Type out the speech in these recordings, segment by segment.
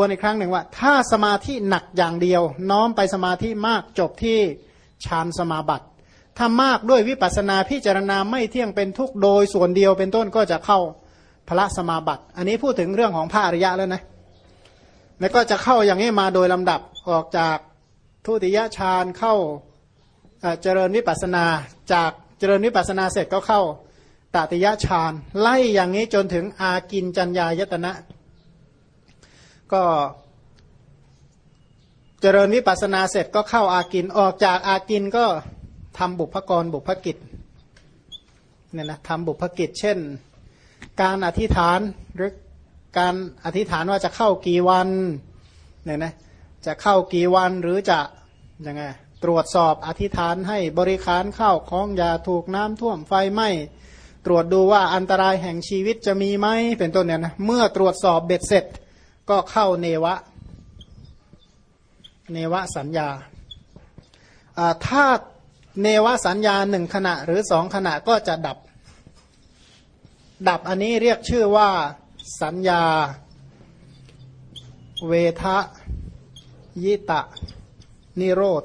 วนอีกครั้งหนึ่งว่า ถ้าสมาธิหนักอย่างเดียว น้อมไปสมาธิมากจบที่ฌานสมาบัติถ้ามากด้วยวิปัสนาพิจารณาไม่เที่ยงเป็นทุกโดยส่วนเดียวเป็นต้นก็จะเข้าพระสมาบัติ อันนี้พูดถึงเรื่องของพระอริยะแล้วนะแล้วก็จะเข้าอย่างนี้มาโดยลำดับออกจากทุติยฌานเข้าเจริญวิปัสนาจากเจริญวิปัสนาเสร็จก็เข้าตติยฌานไล่อย่างนี้จนถึงอากินจัญญายตนะ ก็เจริญวิปัสนาเสร็จก็เข้าอากินออกจากอากินก็ทำบุพกรบุพกิจเนี่ยนะทำบุพกิจ เช่น การอธิษฐานหรือการอธิษฐานว่าจะเข้ากี่วันเนี่ยนะจะเข้ากี่วันหรือจะยังไงตรวจสอบอธิษฐานให้บริคารเข้าของยาถูกน้ำท่วมไฟไหม้ตรวจดูว่าอันตรายแห่งชีวิตจะมีไหมเป็นต้นเนี่ยนะเมื่อตรวจสอบเบ็ดเสร็จ ก็เข้าเนวะ เนวะสัญญาถ้าเนวะสัญญาหนึ่งขณะหรือสองขณะก็จะดับ ดับอันนี้เรียกชื่อว่าสัญญา เวทะยิตะ นิโรธ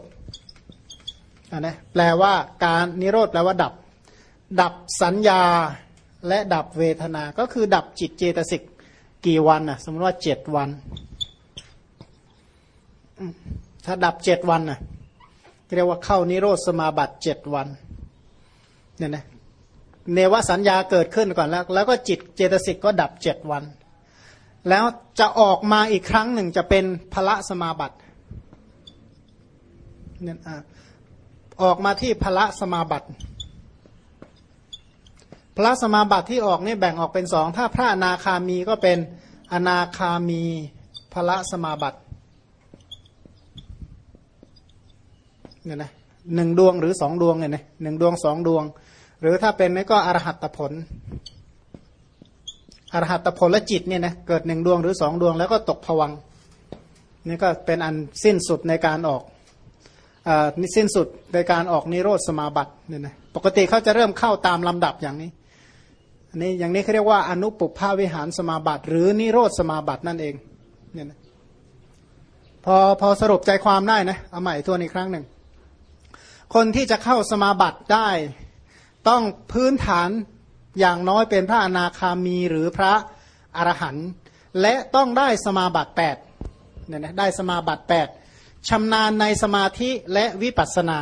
อันนะแปลว่าการนิโรธแปลว่าดับ ดับสัญญาและดับเวทนา ก็คือดับจิตเจตสิก กี่วันอะ สมมติว่าเจ็ดวัน ถ้าดับเจ็ดวันอะเรียกว่าเข้านิโรธสมาบัติเจ็ดวันเนี่ยนะเนวสัญญาเกิดขึ้นก่อนแล้ว แล้วก็จิตเจตสิกก็ดับเจ็ดวัน แล้วจะออกมาอีกครั้งหนึ่งจะเป็นพระสมาบัติเนี่ยออกมาที่พระสมาบัติ ระสมาบัติที่ออกเนี่ยแบ่งออกเป็นสองถ้าพระอนาคามีก็เป็นอนาคามีพระสมาบัติเนี่ยนะหนึ่งดวงหรือสองดวงเนี่ยนะหนึ่งดวงสองดวง หรือถ้าเป็นนี่ก็อรหัตผลอรหัตผลและจิตเนี่ยนะเกิดหนึ่งดวงหรือสองดวงแล้วก็ตกผวังนี่ก็เป็นอันสิ้นสุดในการออกนี่สิ้นสุดในการออกนิโรธสมาบัติเนี่ยนะปกติเขาจะเริ่มเข้าตามลำดับอย่างนี้ อันนี้อย่างนี้เขาเรียกว่าอนุปุพาวิหารสมาบัติ หรือนิโรธสมาบัตินั่นเองเนี่ยนะพอพอสรุปใจความได้นะเอาใหม่ทวนอีกครั้งหนึ่ง คนที่จะเข้าสมาบัติได้ ต้องพื้นฐานอย่างน้อยเป็นพระอนาคามีหรือพระอรหันต์และต้องได้สมาบัติ8เนี่ยนะได้สมาบัติ8ชำนาญในสมาธิและวิปัสสนา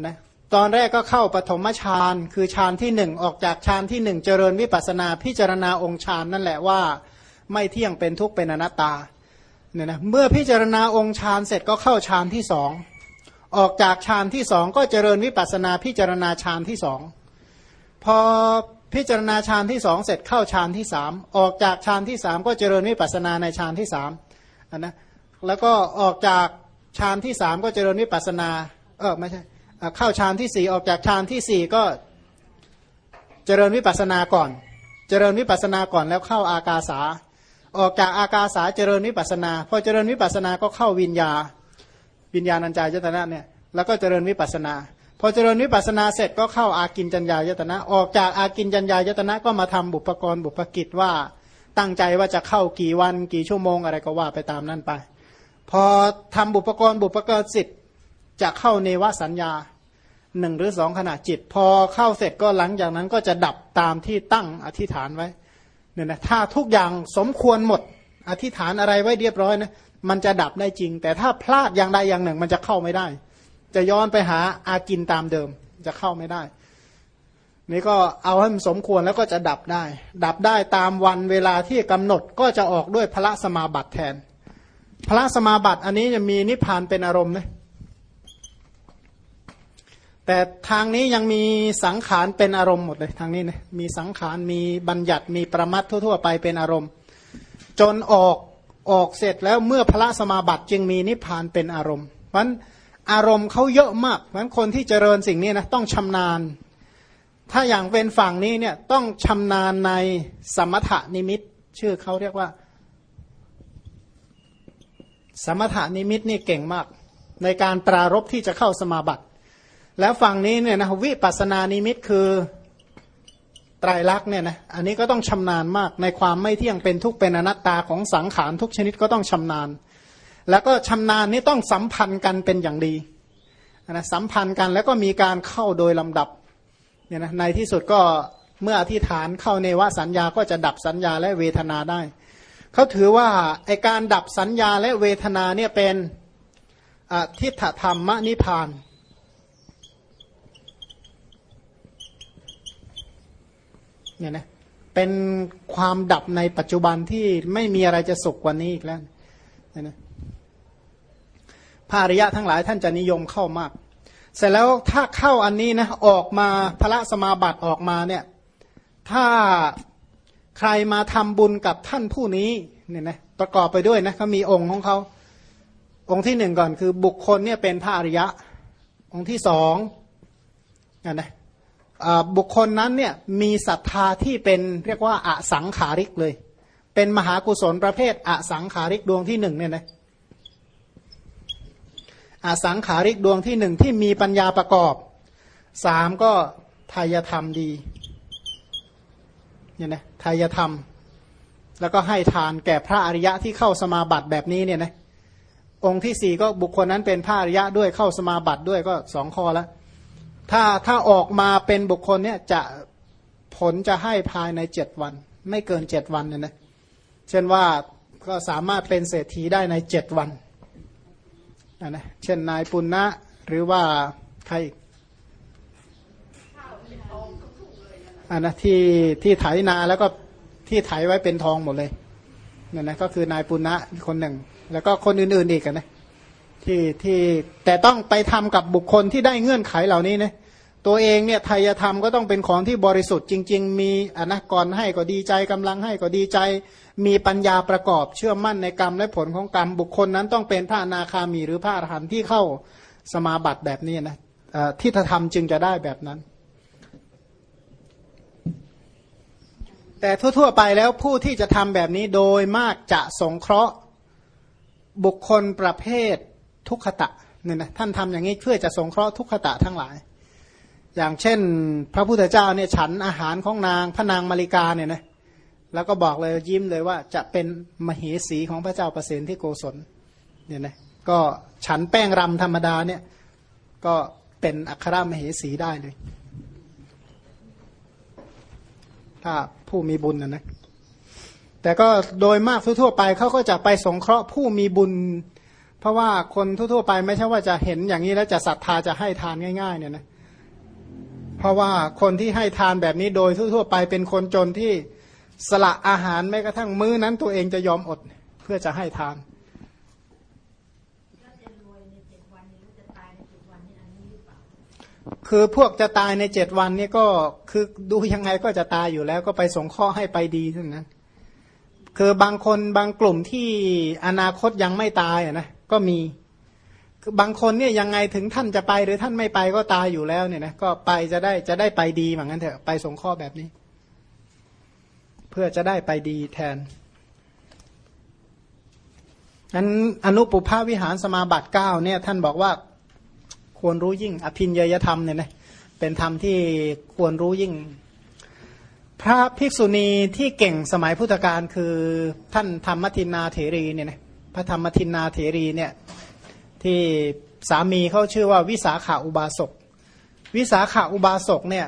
นะ ตอนแรกก็เข้าปฐมฌานคือฌานที่หนึ่งออกจากฌานที่หนึ่งเจริญวิปัสนาพิจารณาองค์ฌานนั่นแหละว่าไม่เที่ยงเป็นทุกข์เป็นอนัตตาเนี่ยนะเมื่อพิจารณาองค์ฌานเสร็จก็เข้าฌานที่สองออกจากฌานที่สองก็เจริญวิปัสนาพิจารณาฌานที่สองพอพิจารณาฌานที่สองเสร็จเข้าฌานที่สามออกจากฌานที่สามก็เจริญวิปัสนาในฌานที่สามนนะแล้วก็ออกจากฌานที่สามก็เจริญวิปัสนา เออไม่ใช่ เข้าฌานที่สี่ออกจากฌานที่สี่ก็เจริญวิปัสนาก่อน เจริญวิปัสนาก่อนแล้วเข้าอากาสา ออกจากอากาสาเจริญวิปัสนา พอเจริญวิปัสนาก็เข้าวิญญา วิญญาณัญจายตนะเนี่ย แล้วก็เจริญวิปัสนา พอเจริญวิปัสนาเสร็จก็เข้าอากินจัญญายตนะ ออกจากอากินจัญญายตนะก็มาทำบุพกรบุพกิจว่าตั้งใจว่าจะเข้ากี่วันกี่ชั่วโมงอะไรก็ว่าไปตามนั้นไป พอทำบุพกรบุพกรสิทธิ์ จะเข้าเนวสัญญาหนึ่งหรือสองขณะจิต พอเข้าเสร็จก็หลังจากนั้นก็จะดับตามที่ตั้งอธิษฐานไว้เนี่ยนะถ้าทุกอย่างสมควรหมด อธิษฐานอะไรไว้เรียบร้อยนะมันจะดับได้จริง แต่ถ้าพลาดอย่างใดอย่างหนึ่ง มันจะเข้าไม่ได้ จะย้อนไปหาอากินตามเดิมจะเข้าไม่ได้ นี่ก็เอาให้มันสมควรแล้วก็จะดับได้ ดับได้ตามวันเวลาที่กำหนดก็จะออกด้วยพระสมาบัติแทนพระสมาบัติอันนี้จะมีนิพพานเป็นอารมณ์นะ แต่ทางนี้ยังมีสังขารเป็นอารมณ์หมดเลยทางนี้นะมีสังขารมีบัญญัติมีประมัดทั่ว ๆ ไปเป็นอารมณ์ จนออกออกเสร็จแล้วเมื่อพระสมาบัติจึงมีนิพพานเป็นอารมณ์ เพราะนั้นอารมณ์เขาเยอะมากเพราะนั้นคนที่เจริญสิ่งนี้นะต้องชำนาญ ถ้าอย่างเป็นฝั่งนี้เนี่ยต้องชำนาญในสมถนิมิต ชื่อเขาเรียกว่า สมถนิมิตนี่เก่งมาก ในการปรารบที่จะเข้าสมาบัติ แล้วฝั่งนี้เนี่ยนะวิปัสนานิมิตคือไตรลักษณ์เนี่ยนะอันนี้ก็ต้องชำนาญมากในความไม่เที่ยงเป็นทุกเป็นอนัตตาของสังขารทุกชนิดก็ต้องชำนาญ แล้วก็ชำนาญนี้ต้องสัมพันธ์กันเป็นอย่างดีนะสัมพันธ์กันแล้วก็มีการเข้าโดยลำดับเนี่ยนะในที่สุดก็เมื่ออธิษฐานเข้าเนวสัญญาก็จะดับสัญญาและเวทนาได้เขาถือว่าไอการดับสัญญาและเวทนาเนี่ยเป็นทิฏฐธรรมนิพาน เนี่ยนะเป็นความดับในปัจจุบันที่ไม่มีอะไรจะสุขกว่านี้อีกแล้วเนี่ยนะพระอริยะทั้งหลายท่านจะนิยมเข้ามาก เสร็จแล้วถ้าเข้าอันนี้นะออกมาพระสมาบัติออกมาเนี่ยถ้าใครมาทำบุญกับท่านผู้นี้เนี่ยนะประกอบไปด้วยนะเขามีองค์ของเขาองค์ที่หนึ่งก่อนคือบุคคลเนี่ยเป็นพระอริยะ องค์ที่สองนะ บุคคลนั้นเนี่ยมีศรัทธาที่เป็นเรียกว่าอสังขาริกเลย เป็นมหากุศลประเภทอสังขาริกดวงที่หนึ่งเนี่ยนะอสังขาริกดวงที่หนึ่งที่มีปัญญาประกอบสามก็ทายธรรมดีเนี่ยนะทายธรรม แล้วก็ให้ทานแก่พระอริยะที่เข้าสมาบัติแบบนี้เนี่ยนะองค์ที่สี่ก็บุคคลนั้นเป็นพระอริยะด้วยเข้าสมาบัติด้วยก็สองข้อแล้ว ถ้าถ้าออกมาเป็นบุคคลเนี่ยจะผลจะให้ภายในเจ็ดวัน ไม่เกินเจ็ดวันเนี่ยนะเช่นว่าก็สามารถเป็นเศรษฐีได้ในเจ็ดวันนะนะเช่นนายปุณณะหรือว่าใครอันนะที่ที่ไถนาแล้วก็ที่ไถไว้เป็นทองหมดเลยนั่นนะก็คือนายปุณณะคนหนึ่ง แล้วก็คนอื่นๆอีกนะ ที่ที่แต่ต้องไปทำกับบุคคลที่ได้เงื่อนไขเหล่านี้นะตัวเองเนี่ยไทยธรรมก็ต้องเป็นของที่บริสุทธิ์จริง ๆ มีอนะกรให้ก็ดีใจกำลังให้ก็ดีใจ มีปัญญาประกอบเชื่อมั่นในกรรมและผลของกรรมบุคคลนั้นต้องเป็นพระนาคามีหรือพระอรหันต์ที่เข้าสมาบัติแบบนี้นะที่ธรรมจึงจะได้แบบนั้น แต่ทั่วๆไปแล้วผู้ที่จะทำแบบนี้โดยมากจะสงเคราะห์บุคคลประเภท ทุกขตะเนี่ยนะท่านทำอย่างนี้เพื่อจะสงเคราะห์ทุกขตะทั้งหลาย อย่างเช่น พระพุทธเจ้าเนี่ยฉันอาหารของนางพระนางมาริกาเนี่ยนะแล้วก็บอกเลยยิ้มเลยว่าจะเป็นมเหสีของพระเจ้าประสิทธิโกศลเนี่ยนะก็ฉันแป้งรำธรรมดาเนี่ยก็เป็นอัครมเหสีได้เลย ถ้าผู้มีบุญนะนะแต่ก็โดยมากทั่วไปเขาก็จะไปสงเคราะห์ผู้มีบุญ เพราะว่าคนทั่วๆไปไม่ใช่ว่าจะเห็นอย่างนี้แล้วจะศรัทธาจะให้ทานง่าย ๆ เนี่ยนะเพราะว่าคนที่ให้ทานแบบนี้โดยทั่วๆไปเป็นคนจนที่สละอาหารแม้กระทั่งมื้อนั้นตัวเองจะยอมอดเพื่อจะให้ทานคือพวกจะตายในเจ็ดวันนี้ก็คือดูยังไงก็จะตายอยู่แล้ว ก็ไปสงข้อให้ไปดีเทั้งนั้นคือบางคนบางกลุ่มที่อนาคตยังไม่ตายนะ ก็มีคือบางคนเนี่ยยังไงถึงท่านจะไปหรือท่านไม่ไปก็ตายอยู่แล้วเนี่ยนะก็ไปจะได้จะได้ไปดีเหมือนกันเถอะไปสงข้อแบบนี้ เพื่อจะได้ไปดีแทนนั้นอนุปุภาวิหารสมาบัติเก้าเนี่ยท่านบอกว่าควรรู้ยิ่ง อภินยยธรรมเนี่ยนะเป็นธรรมที่ควรรู้ยิ่ง พระภิกษุณีที่เก่งสมัยพุทธกาลคือท่านธรรมทินนาเถรีเนี่ยนะ พระธรรมทินนาเถรีเนี่ยที่สามีเขาชื่อว่าวิสาขาอุบาสก วิสาขาอุบาสกเนี่ย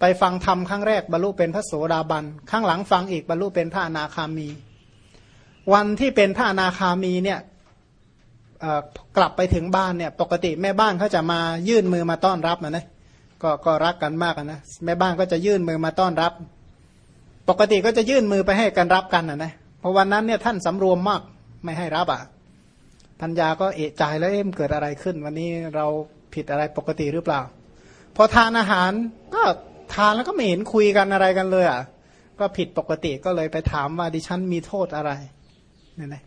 ไปฟังธรรมครั้งแรกบรรลุเป็นพระโสดาบันข้างหลังฟังอีกบรรลุเป็นพระอนาคามี วันที่เป็นพระอนาคามีเนี่ยกลับไปถึงบ้านเนี่ยปกติแม่บ้านเขาจะมายื่นมือมาต้อนรับนะนะก็ก็รักกันมากนะแม่บ้านก็จะยื่นมือมาต้อนรับ ปกติก็จะยื่นมือไปให้กันรับกันนะนะเพราะวันนั้นเนี่ยท่านสำรวมมาก ไม่ให้รับอะพัญญาก็เอะใจแล้วเอ็มเกิดอะไรขึ้น วันนี้เราผิดอะไรปกติหรือเปล่า พอทานอาหารก็ทานแล้วก็ไม่เห็นคุยกันอะไรกันเลยอะก็ผิดปกติก็เลยไปถามว่าดิฉันมีโทษอะไรเนี่ยนะ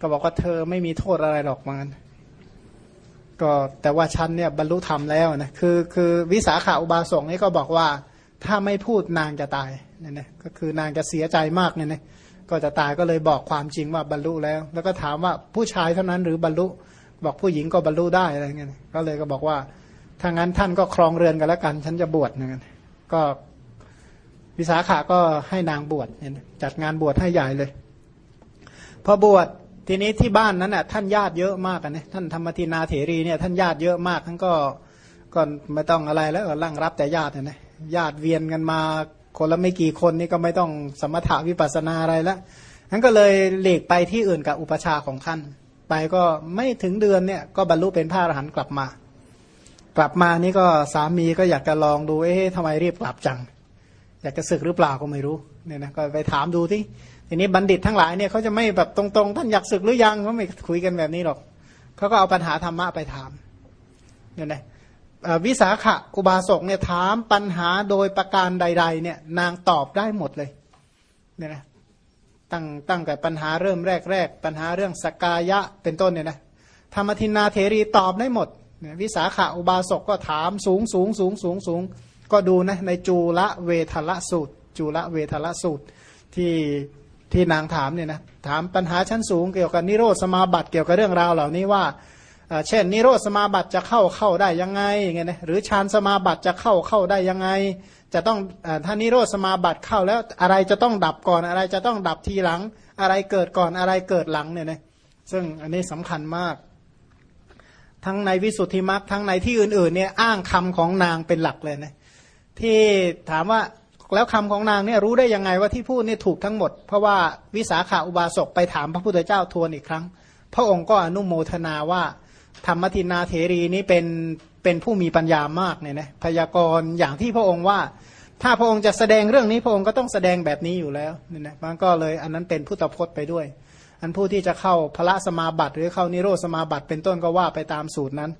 ก็บอกว่าเธอไม่มีโทษอะไรหรอกมันก็แต่ว่าฉันเนี่ยบรรลุธรรมแล้วนะคือคือวิสาขาอุบาสกนี่ก็บอกว่าถ้าไม่พูดนางจะตายเนี่ยนะก็คือนางจะเสียใจมากเนี่ยนะ ก็จะตายก็เลยบอกความจริงว่าบรรลุแล้ว แล้วก็ถามว่าผู้ชายเท่านั้นหรือบรรลุ บอกผู้หญิงก็บรรลุได้อะไรเงี้ยก็เลยก็บอกว่าถ้างั้นท่านก็ครองเรือนกันแล้วกัน ฉันจะบวชเหมือนกันก็วิสาขาก็ให้นางบวชเนี่ยจัดงานบวชให้ใหญ่เลย พอบวชทีนี้ที่บ้านนั้นน่ะท่านญาติเยอะมากนะท่านธรรมทินาเถรีเนี่ยท่านญาติเยอะมากท่านก็ก็ไม่ต้องอะไรแล้วก็ร่างรับแต่ญาตินะนะญาติเวียนกันมา คนละไม่กี่คนนี่ก็ไม่ต้องสมถะวิปัสนาอะไรแล้วท่านก็เลยหลีกไปที่อื่นกับอุปชาของท่าน ไปก็ไม่ถึงเดือนเนี่ยก็บรรลุเป็นพระอรหันต์กลับมา กลับมานี่ก็สามีก็อยากจะลองดูเอ๊ะทำไมรีบกลับจัง อยากจะศึกหรือเปล่าก็ไม่รู้เนี่ยนะก็ไปถามดูที่ทีนี้บัณฑิตทั้งหลายเนี่ยเขาจะไม่แบบตรงๆ ท่านอยากศึกหรือยังเขาไม่คุยกันแบบนี้หรอกเขาก็เอาปัญหาธรรมะไปถามเนี่ยนะ วิสาขะอุบาสกเนี่ยถามปัญหาโดยประการใด ๆ เนี่ย นางตอบได้หมดเลยเนี่ยนะตั้งตั้งแต่ปัญหาเริ่มแรก ๆ ปัญหาเรื่องสกายะเป็นต้นเนี่ยนะธรรมทินนาเทรีตอบได้หมดเนี่ยวิสาขะอุบาสกก็ถามสูงสูงสูงสูงสูงก็ดูนะในจูละเวทละสูตร จูละเวทละสูตรที่ที่นางถามเนี่ยนะถามปัญหาชั้นสูงเกี่ยวกับนิโรธสมาบัติเกี่ยวกับเรื่องราวเหล่านี้ว่า เช่น นิโรธสมาบัติจะเข้าเข้าได้ยังไงอย่างนะหรือฌานสมาบัติจะเข้าเข้าได้ยังไง จะต้องถ้านิโรธสมาบัติเข้าแล้วอะไรจะต้องดับก่อนอะไรจะต้องดับทีหลัง อะไรเกิดก่อนอะไรเกิดหลังเนี่ยนะซึ่งอันนี้สำคัญมาก ทั้งในวิสุทธิมรรคทั้งในที่อื่นๆเนี่ยอ้างคำของนางเป็นหลักเลยนะที่ถามว่าแล้วคำของนางเนี่ยรู้ได้ยังไงว่าที่พูดเนี่ยถูกทั้งหมด เพราะว่าวิสาขาอุบาสกไปถามพระพุทธเจ้าทวนอีกครั้ง พระองค์ก็อนุโมทนาว่า ธรรมทินนาเถรีนี้เป็นเป็นผู้มีปัญญามากเนี่ยนะพยากรณ์อย่างที่พระองค์ว่า ถ้าพระองค์จะแสดงเรื่องนี้พระองค์ก็ต้องแสดงแบบนี้อยู่แล้วเนี่ยนะมันก็เลยอันนั้นเป็นพุทธพจน์ไปด้วย อันผู้ที่จะเข้าพระสมาบัติหรือเข้านิโรธสมาบัติเป็นต้นก็ว่าไปตามสูตรนั้น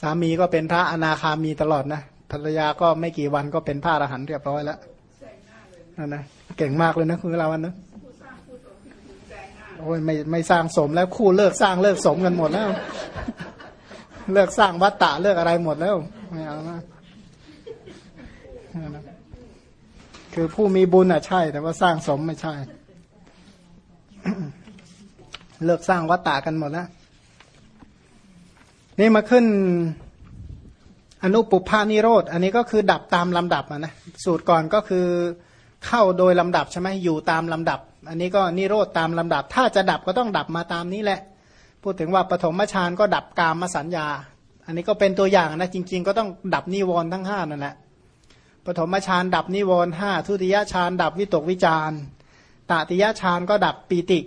สามีก็เป็นพระอนาคามีตลอดนะภรรยาก็ไม่กี่วันก็เป็นพระอรหันต์เรียบร้อยแล้วนั่นนะเก่งมากเลยนะคุณลาวันนะ โอ้ยไม่ไม่สร้างสมแล้วคู่เลิกสร้างเลิกสมกันหมดแล้ว เลิกสร้างวัตตะเลิกอะไรหมดแล้วไม่เอานะนั่นะคือผู้มีบุญอะใช่ แต่ว่าสร้างสมไม่ใช่ เลิกสร้างวัตตะกันหมดแล้วนี่มาขึ้นอนุปุพานิโรธ อันนี้ก็คือดับตามลำดับะนะ สูตรก่อนก็คือเข้าโดยลำดับใช่ไหมอยู่ตามลำดับ อันนี้ก็นิโรธตามลำดับ ถ้าจะดับก็ต้องดับมาตามนี้แหละ พูดถึงว่าปฐมฌานก็ดับกามสัญญา อันนี้ก็เป็นตัวอย่างนะจริง ๆ ก็ต้องดับนิวรณ์ทั้งห้านั่นแหละปฐมฌานดับนิวรณ์ห้าทุติยฌานดับวิตกวิจารตติยฌานก็ดับปีติ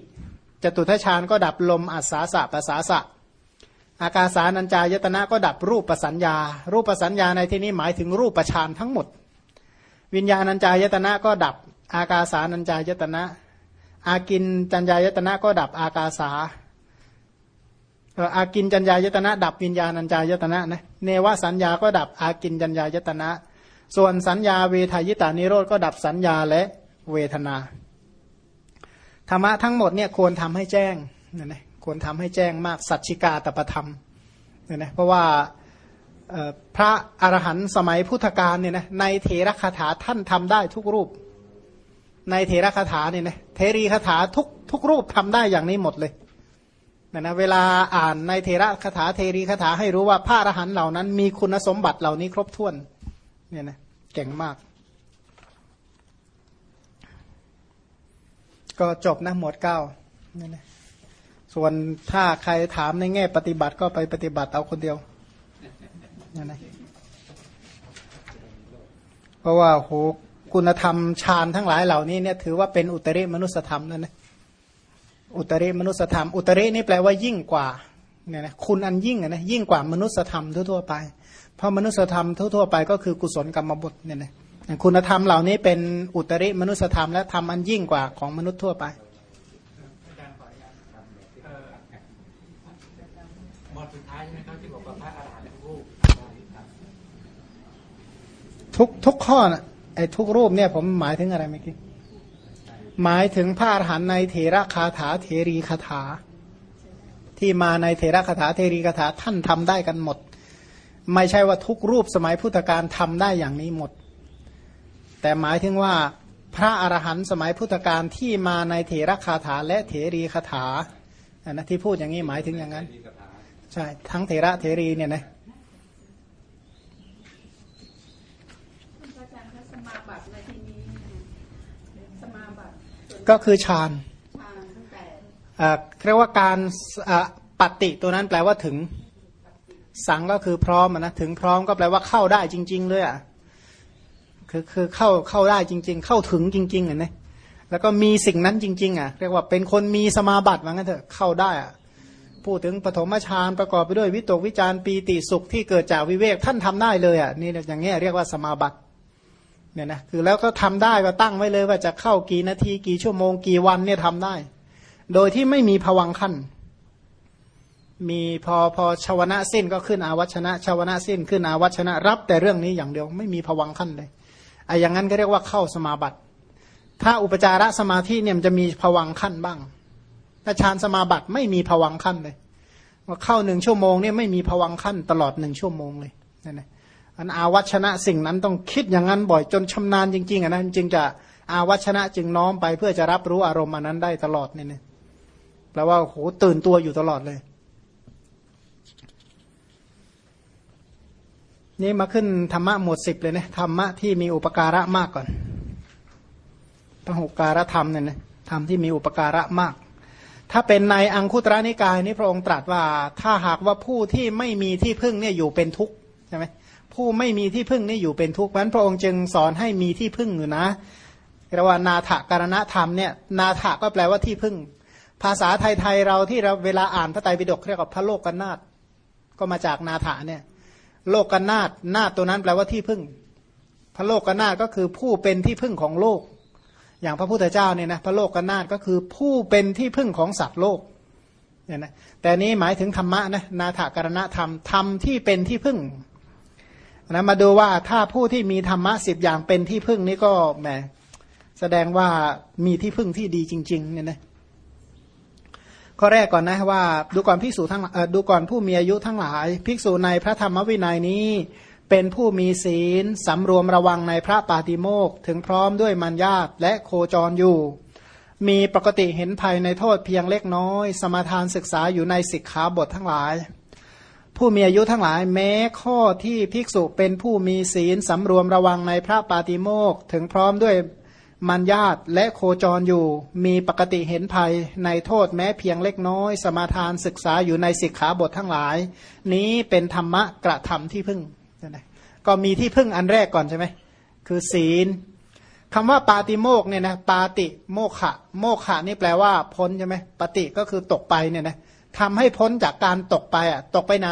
จตุทัฌานก็ดับลมอัศสาสะปสาสะ อากาสานัญจายตนะก็ดับรูปประสัญญา รูปประสัญญาในที่นี้หมายถึงรูปประชานทั้งหมด วิญญาณัญจายตนะก็ดับ อากาสานัญจายตนะ อากินจัญญายตนะก็ดับอากาสาอากินจัญญายตนะ ดับวิญญาณัญจายตนะนะเนวสัญญาก็ดับอากินจัญญายตนะ ส่วนสัญญาเวทายตานิโรธก็ดับสัญญาและเวทนาธรรมะทั้งหมดเนี่ยควรทำให้แจ้งเนะนะควรทำให้แจ้งมากสัจฉิกาตประธรรมเนี่ยนะเพราะว่าพระอรหันต์สมัยพุทธกาลเนี่ยนะในเถรคาถาท่านทำได้ทุกรูป ในเถระคาถาเนี่ยนะเทรีคาถาทุกทุกรูปทำได้อย่างนี้หมดเลยนะนะเวลาอ่านในเถระคาถาเทรีคาถาให้รู้ว่าพระอรหันต์เหล่านั้น มีคุณสมบัติเหล่านี้ครบถ้วนเนี่ยนะเก่งมาก ก็จบนะหมวดเก้าเนี่ยนะส่วนถ้าใครถามในแง่ปฏิบัติก็ไปปฏิบัติเอาคนเดียวเนี่ยนะเพราะว่าโห คุณธรรมฌานทั้งหลายเหล่านี้เนี่ยถือว่าเป็นอุตริมนุสธรรมนั่นนะอุตริมนุสธรรม อุตรินี่แปลว่ายิ่งกว่าเนี่ยนะคุณอันยิ่งอะนะยิ่งกว่ามนุสธรรมทั่วๆไป เพราะมนุสธรรมทั่วๆไปก็คือกุศลกรรมบุตรเนี่ยนะคุณธรรมเหล่านี้เป็นอุตริมนุสธรรมและธรรมอันยิ่งกว่าของมนุษย์ทั่วไปทุกทุกข้อนะ ไอ้ทุกรูปเนี่ยผมหมายถึงอะไรเมื่อกี้หมายถึงพระอรหันต์ในเถระคาถาเทรีคาถา ที่มาในเถระคาถาเทรีคาถาท่านทำได้กันหมด ไม่ใช่ว่าทุกรูปสมัยพุทธกาลทำได้อย่างนี้หมด แต่หมายถึงว่าพระอรหันต์สมัยพุทธกาลที่มาในเถระคาถาและเถรีคาถาอันนะที่พูดอย่างนี้หมายถึงอย่างนั้น ใช่ทั้งเถระเถรีเนี่ยนะ พระอาจารย์คะสมาบัติในที่นี้ ก็คือฌานฌานตั้งแต่เอ่อเรียกว่าการเอ่อปฏิตัวนั้นแปลว่าถึง สังก็คือพร้อมอะนะถึงพร้อมก็แปลว่าเข้าได้จริง ๆ เลยอะคือคือเข้าเข้าได้จริง ๆ เข้าถึงจริงๆอะนะแล้วก็มีสิ่งนั้นจริง ๆ อะ เรียกว่าเป็นคนมีสมาบัติว่างั้นเถอะเข้าได้อะพูดถึงปฐมฌานประกอบไปด้วยวิตกวิจารปีติสุขที่เกิดจากวิเวกท่านทำได้เลยอะนี่อย่างเงี้ยเรียกว่าสมาบัติ เนี่ยนะคือแล้วก็ทำได้ก็ตั้งไว้เลยว่าจะเข้ากี่นาทีกี่ชั่วโมงกี่วันเนี่ยทำได้ โดยที่ไม่มีภวังขั้น มีพอพอชาวนะสิ้นก็ขึ้นอาวัชนะชาวนะสิ้นขึ้นอาวัชนะรับ แต่เรื่องนี้อย่างเดียวไม่มีภวังขั้นเลยไอ้อย่างนั้นก็เรียกว่าเข้าสมาบัติ ถ้าอุปจารสมาธิเนี่ยมันจะมีภวังขั้นบ้างถ้าฌานสมาบัติไม่มีภวังขั้นเลยว่าเข้าหนึ่งชั่วโมงเนี่ยไม่มีภวังขั้นตลอดหนึ่งชั่วโมงเลยนั่นแหละ อันอาวัชนะสิ่งนั้นต้องคิดอย่างนั้นบ่อยจนชำนาญจริงๆอะนะจริงจะอาวัชนะจึงน้อมไปเพื่อจะรับรู้อารมณ์อันนั้นได้ตลอดเนี่ยนะแปลว่าโหตื่นตัวอยู่ตลอดเลย นี่มาขึ้นธรรมะหมวดสิบเลยนะธรรมะที่มีอุปการะมากก่อนพระหุการธรรมเนี่ยนะธรรมที่มีอุปการะมาก ถ้าเป็นในอังคุตระนิกายนี่พระองค์ตรัสว่า ถ้าหากว่าผู้ที่ไม่มีที่พึ่งเนี่ยอยู่เป็นทุกข์ใช่ไหม ผู้ไม่มีที่พึ่งนี่อยู่เป็นทุกข์เพราะงั้นพระองค์จึงสอนให้มีที่พึ่งอยู่นะเรียกว่านาถการณธรรมเนี่ยนาถก็แปลว่าที่พึ่ง ภาษาไทยๆเราที่เราเวลาอ่านพระไตรปิฎกเรียกว่าพระโลกกนาถก็มาจากนาถเนี่ยโลกกนาถนาถตัวนั้นแปลว่าที่พึ่ง พระโลกกนาถก็คือผู้เป็นที่พึ่งของโลก อย่างพระพุทธเจ้าเนี่ยนะพระโลกกนาถก็คือผู้เป็นที่พึ่งของสัตว์โลกเนี่ยนะแต่นี้หมายถึงธรรมะนะนาถกรณธรรมธรรมที่เป็นที่พึ่ง นะมาดูว่าถ้าผู้ที่มีธรรมะสิบอย่างเป็นที่พึ่งนี่ก็แหมแสดงว่ามีที่พึ่งที่ดีจริงๆเนี่ยนะข้อแรกก่อนนะว่าดูก่อนภิกษุทั้งดูก่อนผู้มีอายุทั้งหลาย ภิกษุในพระธรรมวินัยนี้ เป็นผู้มีศีลสำรวมระวังในพระปาติโมกถึงพร้อมด้วยมัญญาตและโคจรอยู่ มีปกติเห็นภัยในโทษเพียงเล็กน้อย สมาทานศึกษาอยู่ในสิกขาบททั้งหลาย ผู้มีอายุทั้งหลายแม้ข้อที่ภิกษุเป็นผู้มีศีลสำรวมระวังในพระปาติโมกถึงพร้อมด้วยมัญญาตและโคจรอยู่ มีปกติเห็นภัยในโทษแม้เพียงเล็กน้อย สมาทานศึกษาอยู่ในสิกขาบททั้งหลาย นี้เป็นธรรมะกระทำที่พึ่งก็มีที่พึ่งอันแรกก่อนใช่ไหมคือศีลคำว่าปาติโมกเนี่ยนะปาติโมขะ โมขะนี่แปลว่าพ้นใช่ไหมปฏิก็คือตกไปเนี่ยนะ ทำให้พ้นจากการตกไปอะตกไปไหน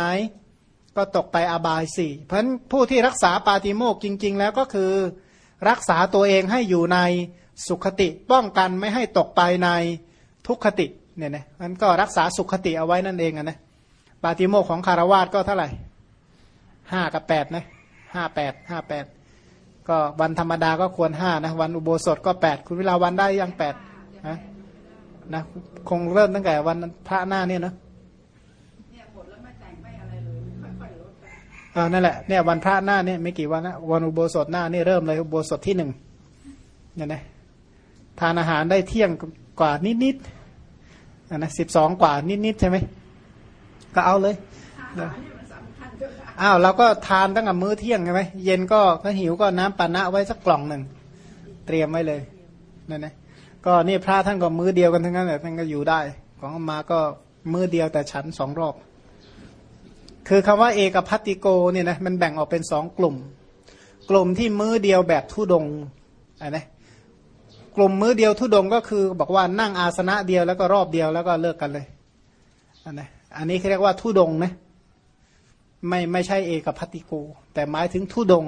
ก็ตกไปอบายสี่เพราะผู้ที่รักษาปาติโมกจริง ๆ แล้วก็คือ รักษาตัวเองให้อยู่ในสุขติป้องกันไม่ให้ตกไปในทุกขติเนี่ยนะมันก็รักษาสุขติเอาไว้นั่นเองนะปาติโมกของคารวาสก็เท่าไหร่ห้ากับแปดนะห้าแปดห้าแปดก็วันธรรมดาก็ควรห้านะวันอุโบสถก็แปดคุณเวลาวันได้ยังแปดนะ นะคงเริ่มตั้งแต่วันพระหน้าเนี่ยนะเนี่ยบทแล้วไม่แต่งไม่อะไรเลยค่อยๆลดไปอ่านั่นแหละเนี่ยวันพระหน้าเนี่ยไม่กี่วันนะวันอุโบสถหน้านี่เริ่มเลยอุโบสถที่หนึ่งเนี่ยนะทานอาหารได้เที่ยงกว่านิดๆอะนะสิบสองกว่านิดๆใช่ไหมก็เอาเลยอาหารเนี่ยมันสำคัญด้วยค่ะอ้าวเราก็ทานตั้งแต่มื้อเที่ยงใช่ไหมเย็นก็ก็หิวก็น้ำปานะไว้สักกล่องหนึ่งเตรียมไว้เลยนั่นนะ ก็นี่พระท่านก็มื้อเดียวกันทั้งนั้นแหละท่านก็อยู่ได้ ของมาก็มื้อเดียวแต่ฉันสองรอบ คือคำว่าเอกพัตติโกเนี่ยนะมันแบ่งออกเป็นสองกลุ่ม กลุ่มที่มื้อเดียวแบบทุดงอะนะกลุ่มมื้อเดียวทุดงก็คือ บอกว่านั่งอาสนะเดียวแล้วก็รอบเดียวแล้วก็เลิกกันเลยอันนะอันนี้เขาเรียกว่าทุดงนะไม่ไม่ใช่เอกพัตติโก แต่หมายถึงทุดง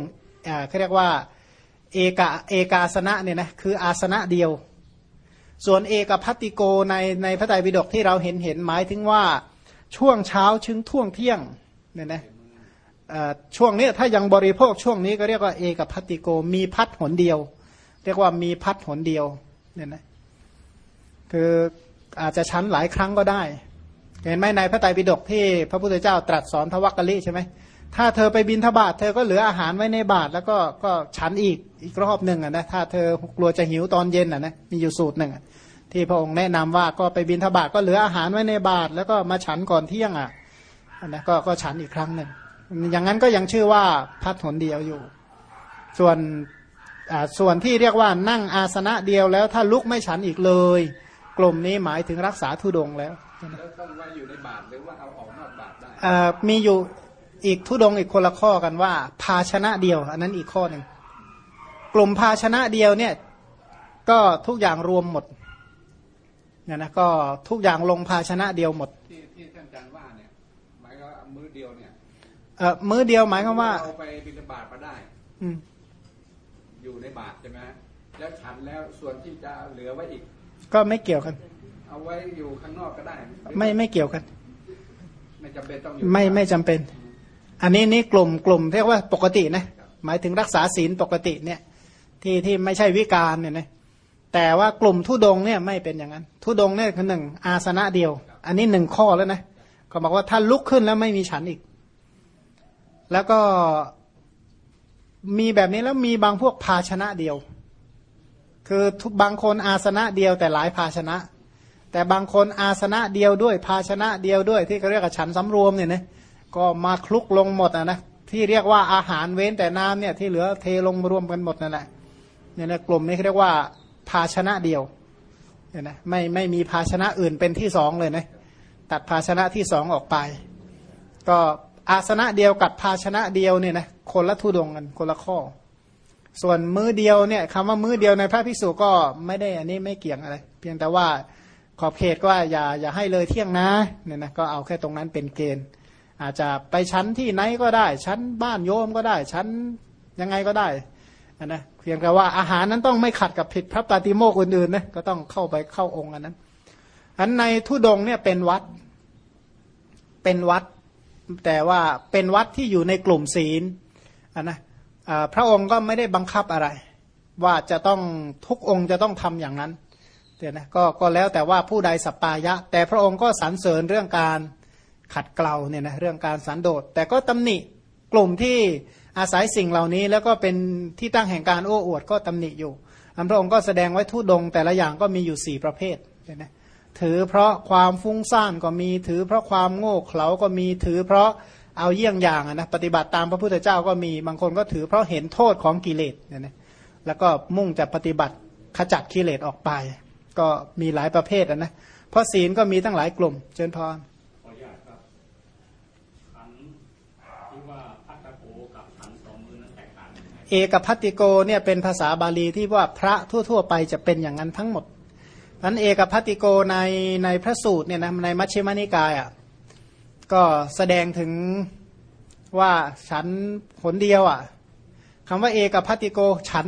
อ่าเขาเรียกว่าเอกเอกาสนะเนี่ยนะคืออาสนะเดียว ส่วนเอกพัตติโกในในพระไตรปิฎกที่เราเห็นเห็นหมายถึงว่าช่วงเช้าชึงท่วงเที่ยงเนี่ยนะช่วงนี้ถ้ายังบริโภคช่วงนี้ก็เรียกว่าเอกพัตติโกมีพัดหนเดียว เรียกว่ามีพัดหนเดียวเนี่ยนะคืออาจจะชั้นหลายครั้งก็ได้ เห็นไหมในพระไตรปิฎกที่พระพุทธเจ้าตรัสสอนทวักกะลิใช่ไหม ถ้าเธอไปบินทบาทเธอก็เหลืออาหารไว้ในบาทแล้วก็ก็ฉันอีกอีกรอบหนึ่งอะนะถ้าเธอกลัวจะหิวตอนเย็นอะนะมีอยู่สูตรหนึ่งอะที่พระองค์แนะนำว่าก็ไปบินทบาทก็เหลืออาหารไว้ในบาทแล้วก็มาฉันก่อนเที่ยงอะอันนะก็ก็ฉันอีกครั้งหนึ่งอย่างนั้นก็ยังชื่อว่าพัดหนเดียวอยู่ ส่วนอ่าส่วนที่เรียกว่านั่งอาสนะเดียวแล้ว ถ้าลุกไม่ฉันอีกเลย กลุ่มนี้หมายถึงรักษาทุดงค์แล้วแล้วต้องไว้อยู่ในบาทหรือว่าเอาออกนอกบาทได้อ่ามีอยู่ อีกทุดงค์อีกคนละข้อกันว่า ภาชนะเดียว อันนั้นอีกข้อหนึ่งกลุ่มภาชนะเดียวเนี่ย ก็ทุกอย่างรวมหมดเนี่ยนะก็ทุกอย่างลงภาชนะเดียวหมด ที่ที่ท่านอาจารย์ว่าเนี่ยหมายก็มือเดียวเนี่ยเอ่อมื้อเดียวหมายความว่าเอาไปบิณฑบาตมาได้ อืมอยู่ในบาทใช่ไหมฮะแล้วฉันแล้วส่วนที่จะเหลือไว้อีก ก็ไม่เกี่ยวกัน เอาไว้อยู่ข้างนอกก็ได้ ไม่ไม่เกี่ยวกัน ไม่จำเป็นต้องอยู่ไม่ไม่จำเป็น อันนี้นี่กลุ่มกลุ่มเรียกว่าปกตินะหมายถึงรักษาศีลปกติเนี่ยที่ที่ไม่ใช่วิการเนี่ยนะแต่ว่ากลุ่มทุดงเนี่ยไม่เป็นอย่างนั้น ทุดงเนี่ยคือหนึ่งอาสนะเดียว อันนี้หนึ่งข้อแล้วนะเขาบอกว่าถ้าลุกขึ้นแล้วไม่มีฉันอีก แล้วก็มีแบบนี้แล้วมีบางพวกภาชนะเดียว คือทุกบางคนอาสนะเดียวแต่หลายภาชนะ แต่บางคนอาสนะเดียวด้วย ภาชนะเดียวด้วยที่เขาเรียกว่าฉันสำรวมเนี่ยนะ ก็มาคลุกลงหมดอะนะที่เรียกว่าอาหารเว้นแต่น้ำเนี่ยที่เหลือเทลงรวมกันหมดนั่นแหละเนี่ยนะกลุ่มนี้เรียกว่าภาชนะเดียวเนี่ยนะไม่ไม่มีภาชนะอื่นเป็นที่สองเลยนะตัดภาชนะที่สองออกไป ก็อาสนะเดียวกับภาชนะเดียวเนี่ยนะคนละทุดงกันคนละข้อ ส่วนมื้อเดียวเนี่ยคำว่ามื้อเดียวในพระภิกษุก็ไม่ได้อันนี้ไม่เกี่ยงอะไร เพียงแต่ว่าขอบเขตก็ว่าอย่าอย่าให้เลยเที่ยงนะเนี่ยนะก็เอาแค่ตรงนั้นเป็นเกณฑ์ อาจจะไปชั้นที่ไหนก็ได้ ชั้นบ้านโยมก็ได้ ชั้นยังไงก็ได้อันนะเพียงแต่ว่าอาหารนั้นต้องไม่ขัดกับผิดพระปฏิโมกข์อื่นๆนะก็ต้องเข้าไปเข้าองค์อันนั้น อันในทุดงเนี่ยเป็นวัดเป็นวัด แต่ว่าเป็นวัดที่อยู่ในกลุ่มศีลอันนะอ่าพระองค์ก็ไม่ได้บังคับอะไร ว่าจะต้องทุกองค์จะต้องทำอย่างนั้นเดี๋ยนะก็ก็แล้วแต่ว่าผู้ใดสัปปายะ แต่พระองค์ก็สรรเสริญเรื่องการ ขัดเกลาเนี่ยนะเรื่องการสันโดษแต่ก็ตำหนิกลุ่มที่อาศัยสิ่งเหล่านี้ แล้วก็เป็นที่ตั้งแห่งการโอ้อวดก็ตำหนิอยู่อันพระองค์ก็แสดงไว้ทุดงแต่ละอย่างก็มีอยู่สี่ประเภทเนไหมถือเพราะความฟุ้งซ่านก็มีถือเพราะความโง่เขลาก็มีถือเพราะเอาเยี่ยงอย่างนะปฏิบัติตามพระพุทธเจ้าก็มีบางคนก็ถือเพราะเห็นโทษของกิเลสเนี่ยนะแล้วก็มุ่งจะปฏิบัติขจัดกิเลสออกไป ก็มีหลายประเภทนะเพราะศีลก็มีตั้งหลายกลุ่มเจริญพร ขออนุญาตครับขันที่ว่าพัตตะโกกับขันสองมือนั้นแตกต่างกันยังไง เอกพัตติโกเนี่ยเป็นภาษาบาลีที่ว่าพระทั่ว ๆ ไปจะเป็นอย่างนั้นทั้งหมดนั้นเอกพัตติโกในในพระสูตรเนี่ยนะในมัชฌิมานิกายอะก็แสดงถึงว่าฉันผลเดียวอะคำว่าเอกพัตติโกฉัน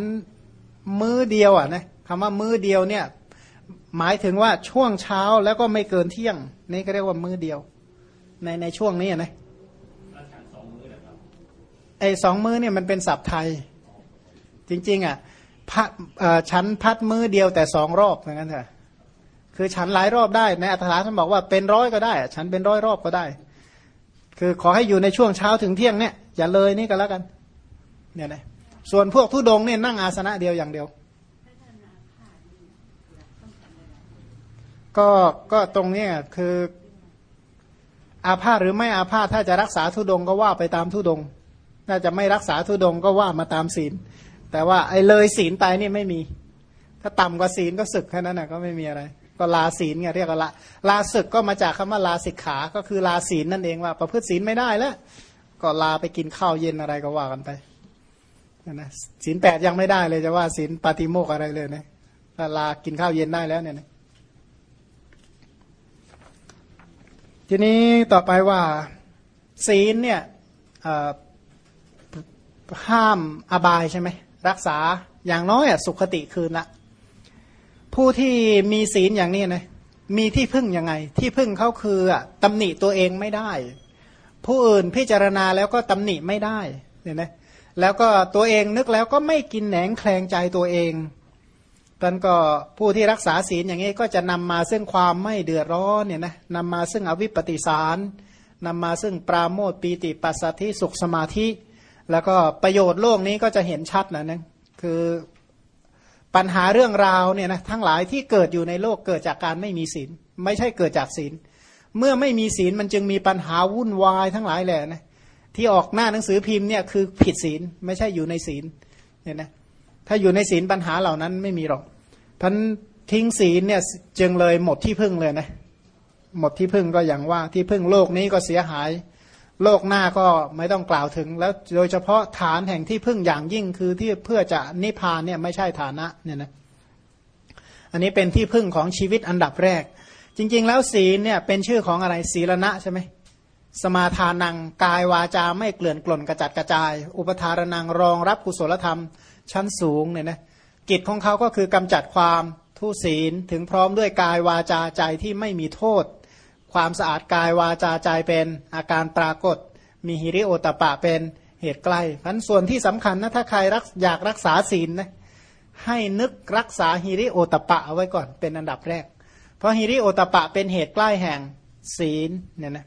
มือเดียวอะนะคำว่ามือเดียวเนี่ยหมายถึงว่าช่วงเช้าแล้วก็ไม่เกินเที่ยง นี่ก็เรียกว่ามือเดียว ในในช่วงนี้อะนะแล้วขันสองมือนะครับไอ้สองมือเนี่ยมันเป็นศัพท์ไทย จริง ๆ อะพัดฉันพัดมือเดียวแต่สองรอบเหมือนกันเถอะคือฉันหลายรอบได้ในอัตถาท่านบอกว่าเป็นร้อยก็ได้อะฉันเป็นร้อยรอบก็ได้ คือขอให้อยู่ในช่วงเช้าถึงเที่ยงเนี่ยอย่าเลยนี่ก็แล้วกันเนี่ยนะส่วนพวกทุดงเนี่ยนั่งอาสนะเดียวอย่างเดียว ก็ก็ตรงเนี้ยคืออาพาธหรือไม่อาพาธถ้าจะรักษาทุดงก็ว่าไปตามทุดงถ้าจะไม่รักษาทุดงก็ว่ามาตามศีล แต่ว่าไอ้เลยศีลไปนี่ไม่มี ถ้าต่ำกว่าศีลก็ศึกแค่นั้นนะก็ไม่มีอะไร ก็ลาศีลไงเรียกว่าละลาศึกก็มาจากคำว่าลาสิกขา ก็คือลาศีลนั่นเองว่า ประพฤติศีลไม่ได้แล้ว ก็ลาไปกินข้าวเย็นอะไรก็ว่ากันไปนะศีลแปดยังไม่ได้เลยจะว่าศีลปาติโมกอะไรเลยนะถ้าลากินข้าวเย็นได้แล้วเนี่ยนะทีนี้ต่อไปว่าศีลเนี่ยห้ามอบายใช่ไหม รักษาอย่างน้อยอะสุขติคืนละ ผู้ที่มีศีลอย่างนี้นะมีที่พึ่งยังไง ที่พึ่งเขาคืออะตำหนิตัวเองไม่ได้ ผู้อื่นพิจารณาแล้วก็ตำหนิไม่ได้เนี่ยนะแล้วก็ตัวเองนึกแล้วก็ไม่กินแหนงแคลงใจตัวเองกันก็ผู้ที่รักษาศีลอย่างนี้ก็จะนำมาซึ่งความไม่เดือดร้อนเนี่ยนะนำมาซึ่งอวิปปิสารนำมาซึ่งปราโมทปีติปัสสธิสุขสมาธิ แล้วก็ประโยชน์โลกนี้ก็จะเห็นชัดนะนะคือปัญหาเรื่องราวเนี่ยนะทั้งหลายที่เกิดอยู่ในโลกเกิดจากการไม่มีศีลไม่ใช่เกิดจากศีล เมื่อไม่มีศีลมันจึงมีปัญหาวุ่นวายทั้งหลายแหละนะที่ออกหน้าหนังสือพิมพ์เนี่ยคือผิดศีลไม่ใช่อยู่ในศีลเนี่ยนะถ้าอยู่ในศีลปัญหาเหล่านั้นไม่มีหรอกพันทิ้งศีลเนี่ยจึงเลยหมดที่พึ่งเลยนะหมดที่พึ่งก็อย่างว่าที่พึ่งโลกนี้ก็เสียหาย โลกหน้าก็ไม่ต้องกล่าวถึง แล้วโดยเฉพาะฐานแห่งที่พึ่งอย่างยิ่งคือที่เพื่อจะนิพพานเนี่ยไม่ใช่ฐานะเนี่ยนะอันนี้เป็นที่พึ่งของชีวิตอันดับแรก จริง ๆ แล้วศีลเนี่ยเป็นชื่อของอะไรศีลณะใช่ไหมสมาทานังกายวาจาไม่เกลื่อนกล่นกระจัดกระจาย อุปทารนังรองรับกุศลธรรม ชั้นสูงเนี่ยนะกิจของเขาก็คือกำจัดความทุศีลถึงพร้อมด้วยกายวาจาใจที่ไม่มีโทษ ความสะอาดกายวาจาใจเป็นอาการปรากฏ มีฮิริโอตปะเป็นเหตุใกล้พันส่วนที่สำคัญนะถ้าใครรักอยากรักษาศีลนะให้นึกรักษาฮิริโอตปะเอาไว้ก่อนเป็นอันดับแรก เพราะฮิริโอตปะเป็นเหตุใกล้แห่งศีลเนี่ยนะ